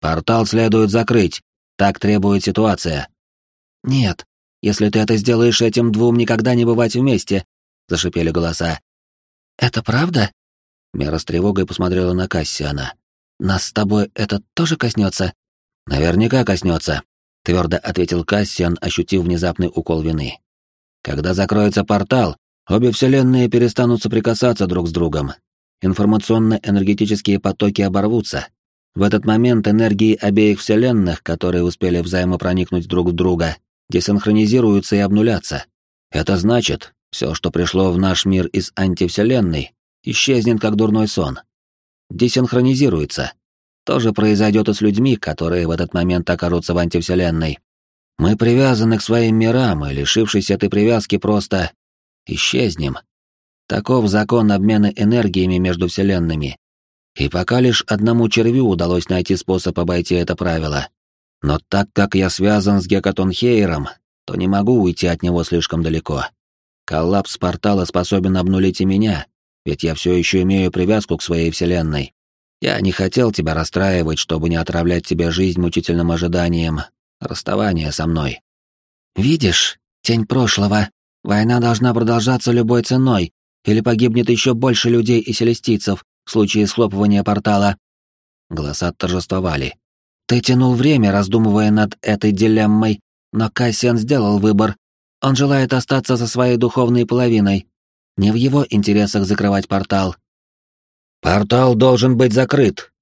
Портал следует закрыть, так требует ситуация. Нет, если ты это сделаешь, этим двум никогда не бывать вместе, зашипели голоса. Это правда? Мера с тревогой посмотрела на Кассиана. Нас с тобой это тоже коснется? Наверняка коснется, твердо ответил Кассиан, ощутив внезапный укол вины. Когда закроется портал, обе вселенные перестанут соприкасаться друг с другом. Информационно-энергетические потоки оборвутся. В этот момент энергии обеих вселенных, которые успели взаимопроникнуть друг в друга, десинхронизируются и обнулятся. Это значит, все, что пришло в наш мир из антивселенной, исчезнет как дурной сон. Десинхронизируется. То же произойдет и с людьми, которые в этот момент окажутся в антивселенной. Мы привязаны к своим мирам, и, лишившись этой привязки, просто исчезнем. Таков закон обмена энергиями между вселенными. И пока лишь одному червю удалось найти способ обойти это правило. Но так как я связан с Гекатонхейром, то не могу уйти от него слишком далеко. Коллапс портала способен обнулить и меня, ведь я все еще имею привязку к своей вселенной. Я не хотел тебя расстраивать, чтобы не отравлять тебе жизнь мучительным ожиданием расставания со мной. Видишь, тень прошлого. Война должна продолжаться любой ценой, или погибнет еще больше людей и селестийцев в случае схлопывания портала. Голоса торжествовали. Ты тянул время, раздумывая над этой дилеммой, но Кассиан сделал выбор. Он желает остаться со своей духовной половиной. Не в его интересах закрывать портал, «Портал должен быть закрыт!»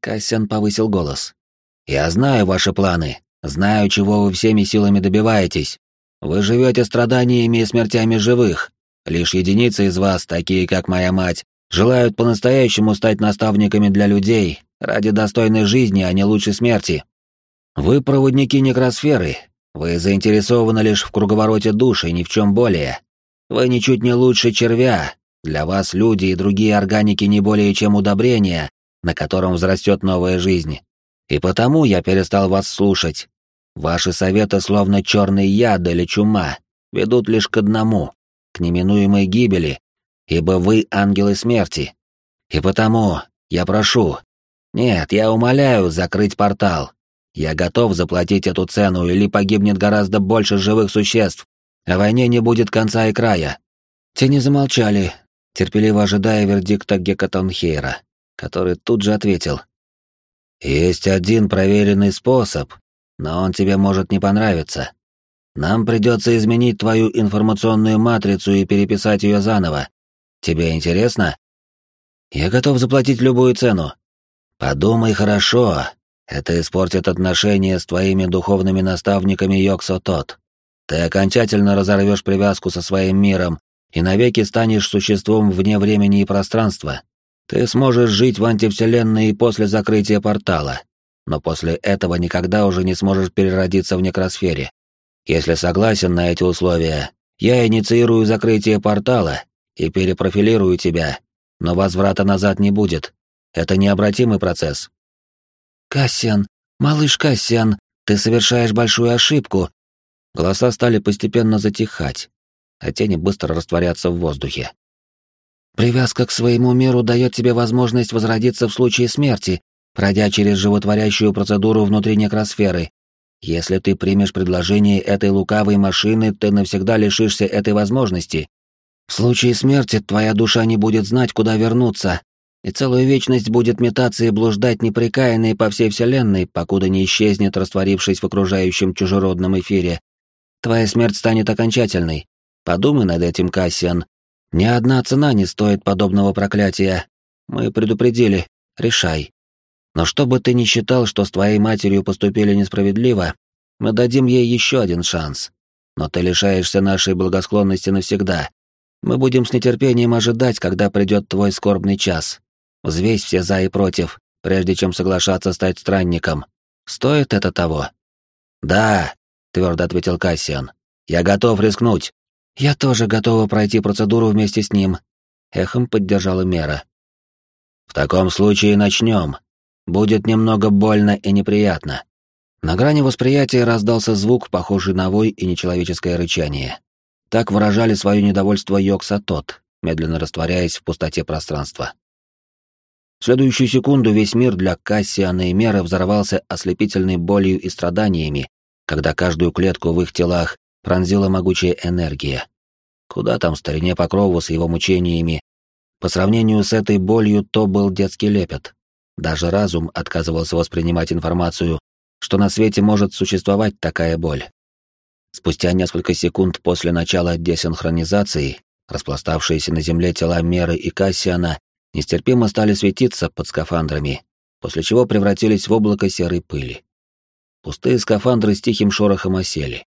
Кассиан повысил голос. «Я знаю ваши планы, знаю, чего вы всеми силами добиваетесь. Вы живете страданиями и смертями живых. Лишь единицы из вас, такие как моя мать, желают по-настоящему стать наставниками для людей ради достойной жизни, а не лучшей смерти. Вы проводники некросферы, вы заинтересованы лишь в круговороте души, ни в чем более. Вы ничуть не лучше червя, для вас люди и другие органики не более чем удобрения, на котором взрастет новая жизнь. И потому я перестал вас слушать. Ваши советы, словно черный яд или чума, ведут лишь к одному — к неминуемой гибели, ибо вы ангелы смерти. И потому я прошу, нет, я умоляю закрыть портал. Я готов заплатить эту цену, или погибнет гораздо больше живых существ, а войне не будет конца и края. Те не замолчали, терпеливо ожидая вердикта Гекатонхейра, который тут же ответил. «Есть один проверенный способ, но он тебе может не понравиться. Нам придется изменить твою информационную матрицу и переписать ее заново. Тебе интересно?» «Я готов заплатить любую цену». «Подумай хорошо. Это испортит отношения с твоими духовными наставниками Йоксо Тот. Ты окончательно разорвешь привязку со своим миром и навеки станешь существом вне времени и пространства. Ты сможешь жить в антивселенной после закрытия портала, но после этого никогда уже не сможешь переродиться в некросфере. Если согласен на эти условия, я инициирую закрытие портала и перепрофилирую тебя, но возврата назад не будет. Это необратимый процесс. Кассиан, малыш Кассиан, Ты совершаешь большую ошибку. Голоса стали постепенно затихать, а тени быстро растворяться в воздухе. Привязка к своему миру дает тебе возможность возродиться в случае смерти, пройдя через животворящую процедуру внутри некросферы. Если ты примешь предложение этой лукавой машины, ты навсегда лишишься этой возможности. В случае смерти твоя душа не будет знать, куда вернуться, и целую вечность будет метаться и блуждать непрекаянной по всей вселенной, покуда не исчезнет, растворившись в окружающем чужеродном эфире. Твоя смерть станет окончательной. Подумай над этим, Кассиан. Ни одна цена не стоит подобного проклятия. Мы предупредили. Решай. Но что бы ты ни считал, что с твоей матерью поступили несправедливо, мы дадим ей еще один шанс. Но ты лишаешься нашей благосклонности навсегда. Мы будем с нетерпением ожидать, когда придет твой скорбный час. Взвесь все за и против, прежде чем соглашаться стать странником. Стоит это того? Да, твердо ответил Кассиан. Я готов рискнуть. Я тоже готова пройти процедуру вместе с ним. Эхом поддержала Мера. В таком случае начнем. Будет немного больно и неприятно. На грани восприятия раздался звук, похожий на вой и нечеловеческое рычание. Так выражали свое недовольство Йокса тот, медленно растворяясь в пустоте пространства. В следующую секунду весь мир для Кассиана и Меры взорвался ослепительной болью и страданиями, когда каждую клетку в их телах пронзила могучая энергия. Куда там старине Покрову с его мучениями? По сравнению с этой болью то был детский лепет. Даже разум отказывался воспринимать информацию, что на свете может существовать такая боль. Спустя несколько секунд после начала десинхронизации, распластавшиеся на земле тела Меры и Кассиана нестерпимо стали светиться под скафандрами, после чего превратились в облако серой пыли. Пустые скафандры с тихим шорохом осели.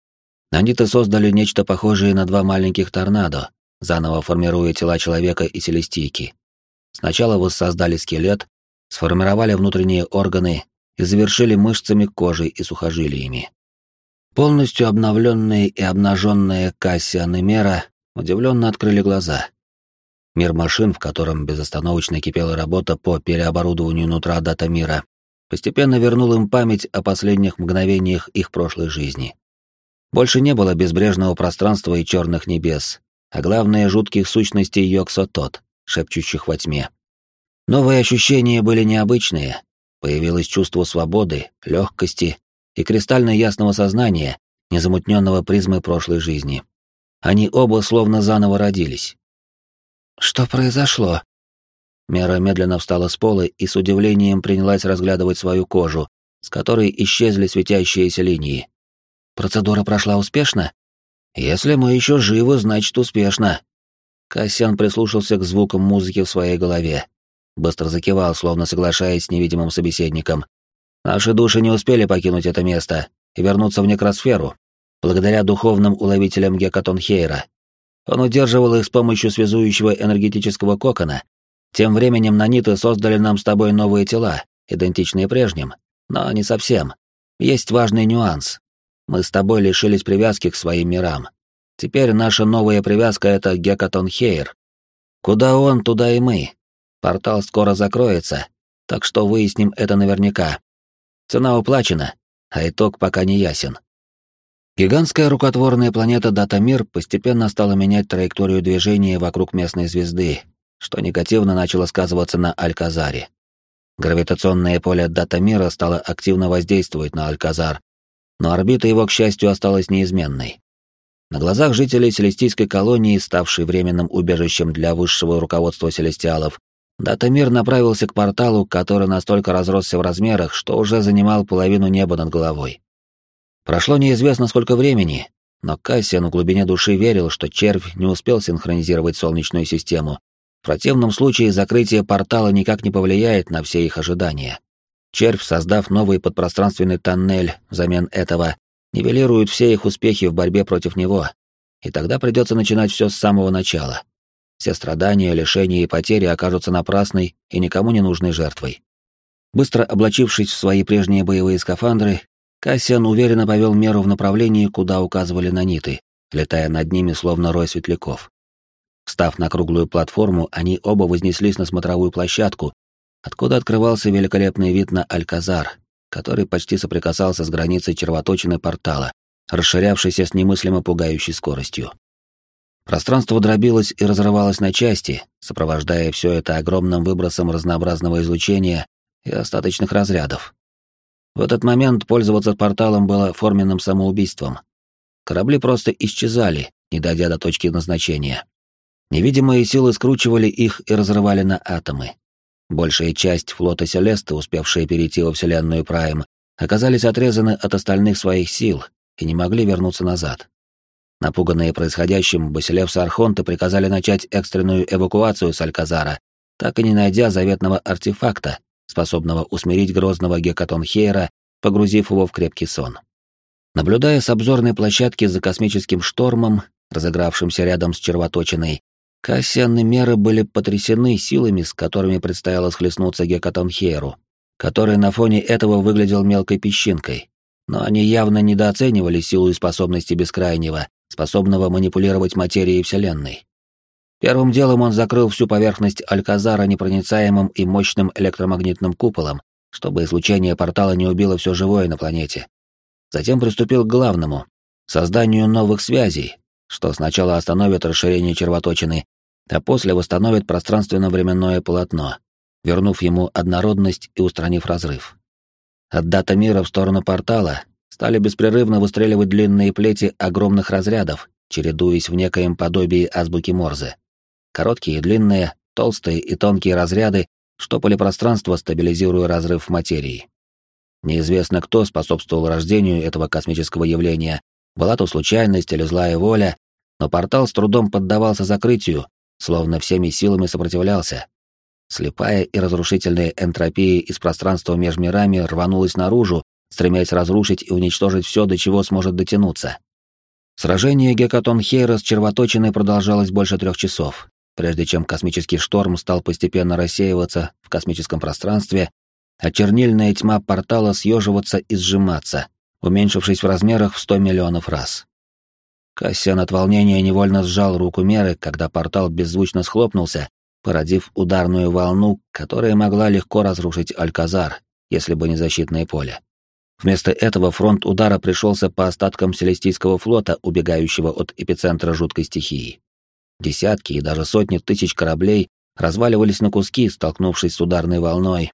Наниты создали нечто похожее на два маленьких торнадо, заново формируя тела человека и селестийки. Сначала воссоздали скелет, сформировали внутренние органы и завершили мышцами кожи и сухожилиями. Полностью обновленные и обнаженные Кассиан и Мера удивленно открыли глаза — Мир машин, в котором безостановочно кипела работа по переоборудованию нутра дата-мира, постепенно вернул им память о последних мгновениях их прошлой жизни. Больше не было безбрежного пространства и черных небес, а главное — жутких сущностей Йоксотот, шепчущих во тьме. Новые ощущения были необычные. Появилось чувство свободы, легкости и кристально ясного сознания, незамутненного призмой прошлой жизни. Они оба словно заново родились. Что произошло? Мера медленно встала с пола и с удивлением принялась разглядывать свою кожу, с которой исчезли светящиеся линии. Процедура прошла успешно? Если мы еще живы, значит успешно. Кассиан прислушался к звукам музыки в своей голове. Быстро закивал, словно соглашаясь с невидимым собеседником. Наши души не успели покинуть это место и вернуться в некросферу, благодаря духовным уловителям Гекатонхейра. Он удерживал их с помощью связующего энергетического кокона. Тем временем наниты создали нам с тобой новые тела, идентичные прежним, но не совсем. Есть важный нюанс. Мы с тобой лишились привязки к своим мирам. Теперь наша новая привязка — это Гекатон Хейр. Куда он, туда и мы. Портал скоро закроется, так что выясним это наверняка. Цена уплачена, а итог пока не ясен. Гигантская рукотворная планета Датамир постепенно стала менять траекторию движения вокруг местной звезды, что негативно начало сказываться на Альказаре. Гравитационное поле Датамира стало активно воздействовать на Альказар, но орбита его, к счастью, осталась неизменной. На глазах жителей Селестийской колонии, ставшей временным убежищем для высшего руководства Селестиалов, Датамир направился к порталу, который настолько разросся в размерах, что уже занимал половину неба над головой. Прошло неизвестно сколько времени, но Кассиан в глубине души верил, что червь не успел синхронизировать Солнечную систему. В противном случае закрытие портала никак не повлияет на все их ожидания. Червь, создав новый подпространственный тоннель взамен этого, нивелирует все их успехи в борьбе против него, и тогда придется начинать все с самого начала. Все страдания, лишения и потери окажутся напрасной и никому не нужной жертвой. Быстро облачившись в свои прежние боевые скафандры, Кассиан уверенно повел меру в направлении, куда указывали наниты, летая над ними словно рой светляков. Встав на круглую платформу, они оба вознеслись на смотровую площадку, откуда открывался великолепный вид на Альказар, который почти соприкасался с границей червоточины портала, расширявшейся с немыслимо пугающей скоростью. Пространство дробилось и разрывалось на части, сопровождая все это огромным выбросом разнообразного излучения и остаточных разрядов. В этот момент пользоваться порталом было форменным самоубийством. Корабли просто исчезали, не дойдя до точки назначения. Невидимые силы скручивали их и разрывали на атомы. Большая часть флота Селеста, успевшая перейти во Вселенную Прайм, оказались отрезаны от остальных своих сил и не могли вернуться назад. Напуганные происходящим, Басилевс и Архонты приказали начать экстренную эвакуацию с Альказара, так и не найдя заветного артефакта, способного усмирить грозного Гекатонхейра, погрузив его в крепкий сон. Наблюдая с обзорной площадки за космическим штормом, разыгравшимся рядом с червоточиной, Кассиан и Меры были потрясены силами, с которыми предстояло схлестнуться Гекатонхейру, который на фоне этого выглядел мелкой песчинкой, но они явно недооценивали силу и способности Бескрайнего, способного манипулировать материей Вселенной. Первым делом он закрыл всю поверхность Альказара непроницаемым и мощным электромагнитным куполом, чтобы излучение портала не убило все живое на планете. Затем приступил к главному — созданию новых связей, что сначала остановит расширение червоточины, а после восстановит пространственно-временное полотно, вернув ему однородность и устранив разрыв. От дата мира в сторону портала стали беспрерывно выстреливать длинные плети огромных разрядов, чередуясь в некоем подобии азбуки Морзе. Короткие и длинные, толстые и тонкие разряды штопали пространство, стабилизируя разрыв материи. Неизвестно, кто способствовал рождению этого космического явления, была то случайность или злая воля, но портал с трудом поддавался закрытию, словно всеми силами сопротивлялся. Слепая и разрушительная энтропия из пространства между мирами рванулась наружу, стремясь разрушить и уничтожить все, до чего сможет дотянуться. Сражение Гекатон Хейра с червоточиной продолжалось больше трех часов, прежде чем космический шторм стал постепенно рассеиваться в космическом пространстве, а чернильная тьма портала съеживаться и сжиматься, уменьшившись в размерах в сто миллионов раз. Кассиан от волнения невольно сжал руку Меры, когда портал беззвучно схлопнулся, породив ударную волну, которая могла легко разрушить Альказар, если бы не защитное поле. Вместо этого фронт удара пришелся по остаткам Селестийского флота, убегающего от эпицентра жуткой стихии. Десятки и даже сотни тысяч кораблей разваливались на куски, столкнувшись с ударной волной,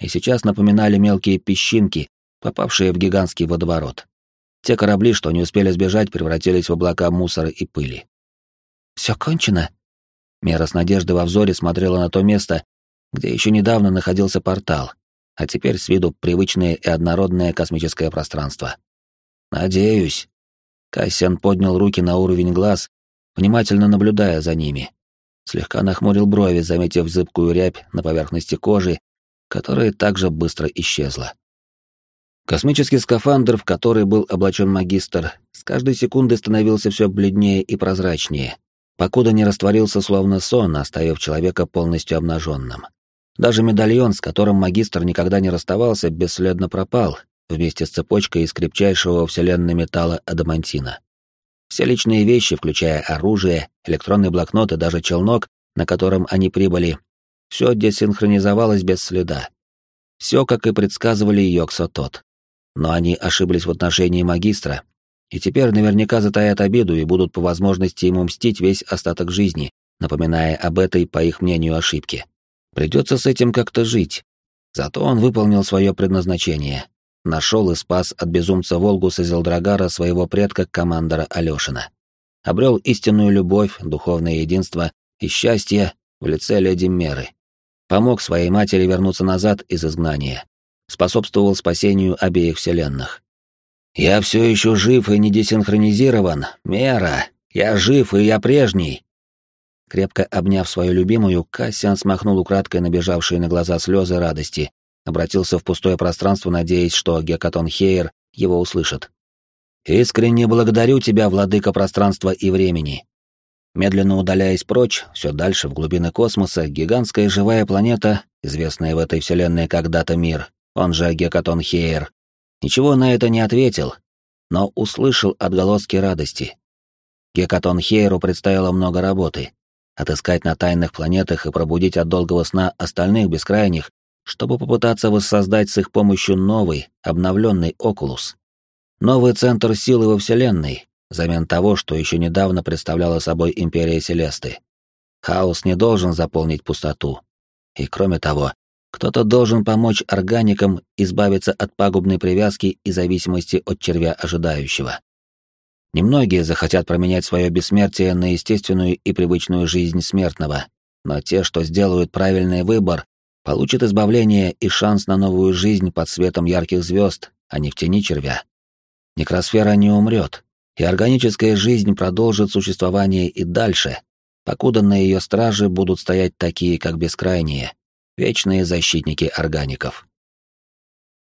и сейчас напоминали мелкие песчинки, попавшие в гигантский водоворот. Те корабли, что не успели сбежать, превратились в облака мусора и пыли. «Все кончено?» Мера с надеждой во взоре смотрела на то место, где еще недавно находился портал, а теперь с виду привычное и однородное космическое пространство. «Надеюсь». Кассиан поднял руки на уровень глаз, внимательно наблюдая за ними. Слегка нахмурил брови, заметив зыбкую рябь на поверхности кожи, которая также быстро исчезла. Космический скафандр, в который был облачен магистр, с каждой секундой становился все бледнее и прозрачнее, покуда не растворился словно сон, оставив человека полностью обнаженным. Даже медальон, с которым магистр никогда не расставался, бесследно пропал, вместе с цепочкой из крепчайшего вселенной металла адамантина. Все личные вещи, включая оружие, электронный блокнот и даже челнок, на котором они прибыли, все десинхронизовалось без следа. Все, как и предсказывали Йоксо тот. Но они ошиблись в отношении магистра, и теперь наверняка затаят обиду и будут по возможности ему мстить весь остаток жизни, напоминая об этой, по их мнению, ошибке. Придется с этим как-то жить. Зато он выполнил свое предназначение. Нашел и спас от безумца Волгуса Зелдрагара своего предка командора Алешина. Обрел истинную любовь, духовное единство и счастье в лице леди Меры. Помог своей матери вернуться назад из изгнания. Способствовал спасению обеих вселенных. «Я все еще жив и не десинхронизирован. Мера! Я жив, и я прежний!» Крепко обняв свою любимую, Кассиан смахнул украдкой набежавшие на глаза слезы радости, обратился в пустое пространство, надеясь, что Гекатон Хейер его услышит. «Искренне благодарю тебя, владыка пространства и времени». Медленно удаляясь прочь, все дальше в глубины космоса, гигантская живая планета, известная в этой вселенной когда-то мир, он же Гекатон Хейер, ничего на это не ответил, но услышал отголоски радости. Гекатон Хейеру предстояло много работы, отыскать на тайных планетах и пробудить от долгого сна остальных бескрайних, чтобы попытаться воссоздать с их помощью новый, обновленный Окулус. Новый центр силы во Вселенной, взамен того, что еще недавно представляла собой Империя Селесты. Хаос не должен заполнить пустоту. И кроме того, кто-то должен помочь органикам избавиться от пагубной привязки и зависимости от червя ожидающего. Немногие захотят променять свое бессмертие на естественную и привычную жизнь смертного, но те, что сделают правильный выбор, получат избавление и шанс на новую жизнь под светом ярких звезд, а не в тени червя. Некросфера не умрет, и органическая жизнь продолжит существование и дальше, покуда на ее страже будут стоять такие, как бескрайние, вечные защитники органиков.